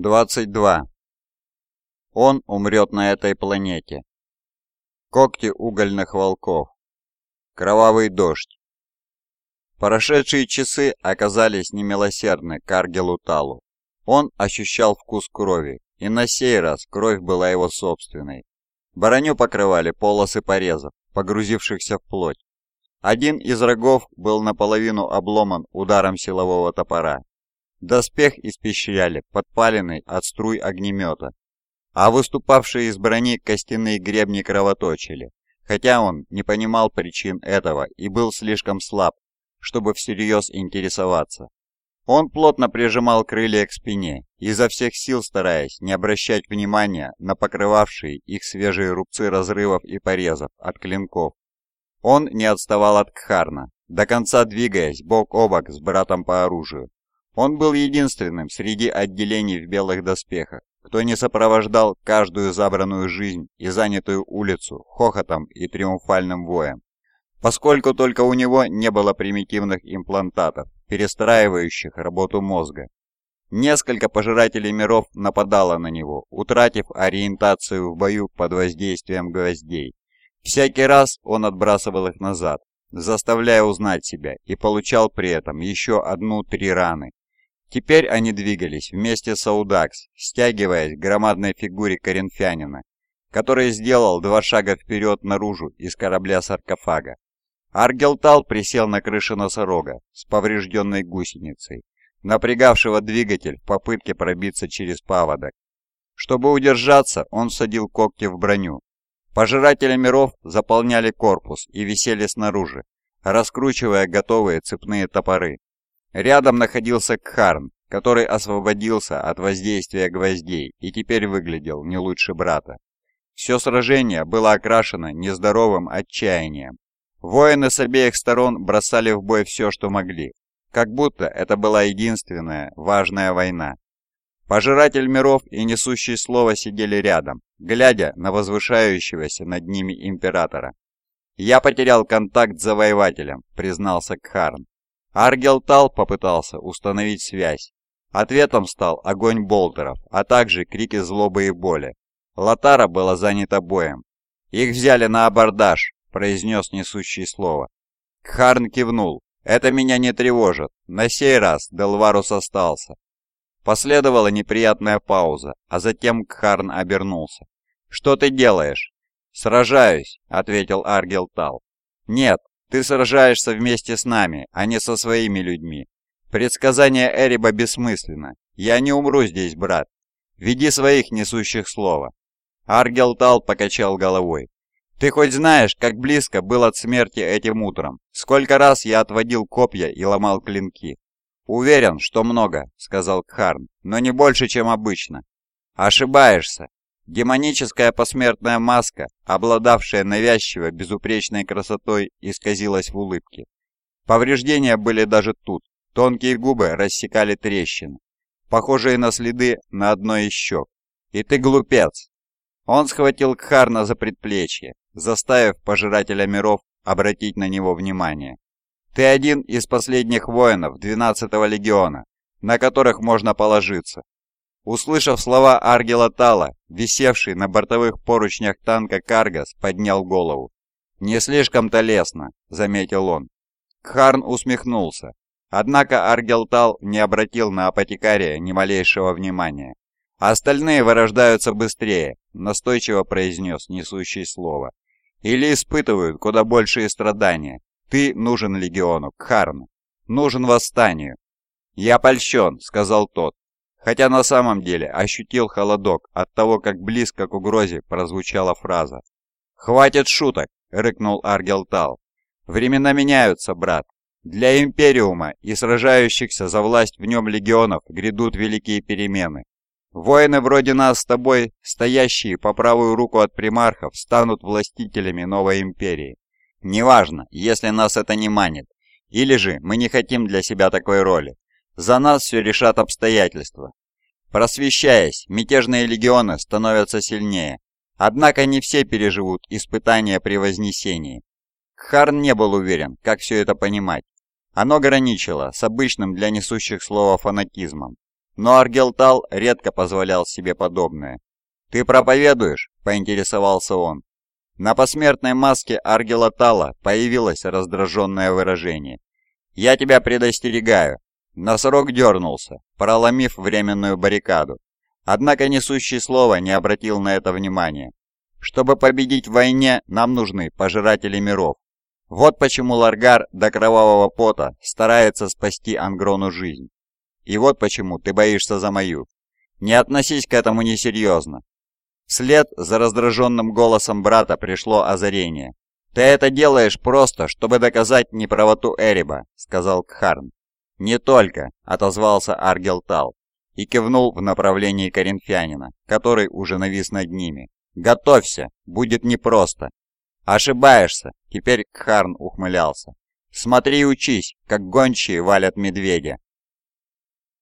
22. Он умрет на этой планете. Когти угольных волков. Кровавый дождь. Прошедшие часы оказались немилосердны Каргелу Талу. Он ощущал вкус крови, и на сей раз кровь была его собственной. Броню покрывали полосы порезов, погрузившихся в плоть. Один из рогов был наполовину обломан ударом силового топора, Доспех испещряли подпаленный от струй огнемета, а выступавшие из брони костяные гребни кровоточили, хотя он не понимал причин этого и был слишком слаб, чтобы всерьез интересоваться. Он плотно прижимал крылья к спине, изо всех сил стараясь не обращать внимания на покрывавшие их свежие рубцы разрывов и порезов от клинков. Он не отставал от Кхарна, до конца двигаясь бок о бок с братом по оружию. Он был единственным среди отделений в белых доспехах, кто не сопровождал каждую забранную жизнь и занятую улицу хохотом и триумфальным воем, поскольку только у него не было примитивных имплантатов, перестраивающих работу мозга. Несколько пожирателей миров нападало на него, утратив ориентацию в бою под воздействием гвоздей. Всякий раз он отбрасывал их назад, заставляя узнать себя, и получал при этом еще одну-три раны, Теперь они двигались вместе с Аудакс, стягиваясь к громадной фигуре коринфянина, который сделал два шага вперед наружу из корабля-саркофага. Аргелтал присел на крыше носорога с поврежденной гусеницей, напрягавшего двигатель в попытке пробиться через паводок. Чтобы удержаться, он садил когти в броню. Пожиратели миров заполняли корпус и висели снаружи, раскручивая готовые цепные топоры. Рядом находился Кхарн, который освободился от воздействия гвоздей и теперь выглядел не лучше брата. Все сражение было окрашено нездоровым отчаянием. Воины с обеих сторон бросали в бой все, что могли, как будто это была единственная важная война. Пожиратель миров и несущий слово сидели рядом, глядя на возвышающегося над ними императора. «Я потерял контакт с завоевателем», — признался Кхарн. Аргелтал попытался установить связь. Ответом стал огонь болтеров, а также крики злобы и боли. Латара была занята боем. «Их взяли на абордаж», — произнес несущий слово. Кхарн кивнул. «Это меня не тревожит. На сей раз Делварус остался». Последовала неприятная пауза, а затем Кхарн обернулся. «Что ты делаешь?» «Сражаюсь», — ответил Аргелтал. «Нет, ты сражаешься вместе с нами, а не со своими людьми. Предсказание Эриба бессмысленно. Я не умру здесь, брат. Веди своих несущих слова. Аргелтал покачал головой. Ты хоть знаешь, как близко был от смерти этим утром? Сколько раз я отводил копья и ломал клинки? Уверен, что много, сказал Кхарн, но не больше, чем обычно. Ошибаешься. Демоническая посмертная маска, обладавшая навязчиво безупречной красотой, исказилась в улыбке. Повреждения были даже тут. Тонкие губы рассекали трещины, похожие на следы на одной из щек. «И ты глупец!» Он схватил Кхарна за предплечье, заставив пожирателя миров обратить на него внимание. «Ты один из последних воинов 12-го легиона, на которых можно положиться. Услышав слова Аргела Тала, висевший на бортовых поручнях танка Каргас поднял голову. «Не слишком-то лестно», — заметил он. Кхарн усмехнулся. Однако Аргелтал не обратил на апотекария ни малейшего внимания. «Остальные вырождаются быстрее», — настойчиво произнес несущий слово. «Или испытывают куда большие страдания. Ты нужен легиону, Кхарн. Нужен восстанию». «Я польщен», — сказал тот, хотя на самом деле ощутил холодок от того, как близко к угрозе прозвучала фраза. «Хватит шуток!» — рыкнул Аргелтал. «Времена меняются, брат. Для Империума и сражающихся за власть в нем легионов грядут великие перемены. Воины вроде нас с тобой, стоящие по правую руку от примархов, станут властителями новой империи. Неважно, если нас это не манит. Или же мы не хотим для себя такой роли. За нас все решат обстоятельства. Просвещаясь, мятежные легионы становятся сильнее. Однако не все переживут испытания при Вознесении. Харн не был уверен, как все это понимать. Оно граничило с обычным для несущих слова фанатизмом. но Аргелтал редко позволял себе подобное. «Ты проповедуешь?» – поинтересовался он. На посмертной маске Аргела Тала появилось раздраженное выражение. «Я тебя предостерегаю». Носорог дернулся, проломив временную баррикаду. Однако несущий слово не обратил на это внимания. «Чтобы победить в войне, нам нужны пожиратели миров. Вот почему Ларгар до кровавого пота старается спасти Ангрону жизнь. И вот почему ты боишься за мою. Не относись к этому несерьезно. Вслед за раздраженным голосом брата пришло озарение. «Ты это делаешь просто, чтобы доказать неправоту Эриба», — сказал Кхарн. «Не только», — отозвался Аргелтал и кивнул в направлении коринфянина, который уже навис над ними. «Готовься, будет непросто». «Ошибаешься», — теперь Кхарн ухмылялся. «Смотри и учись, как гончие валят медведя».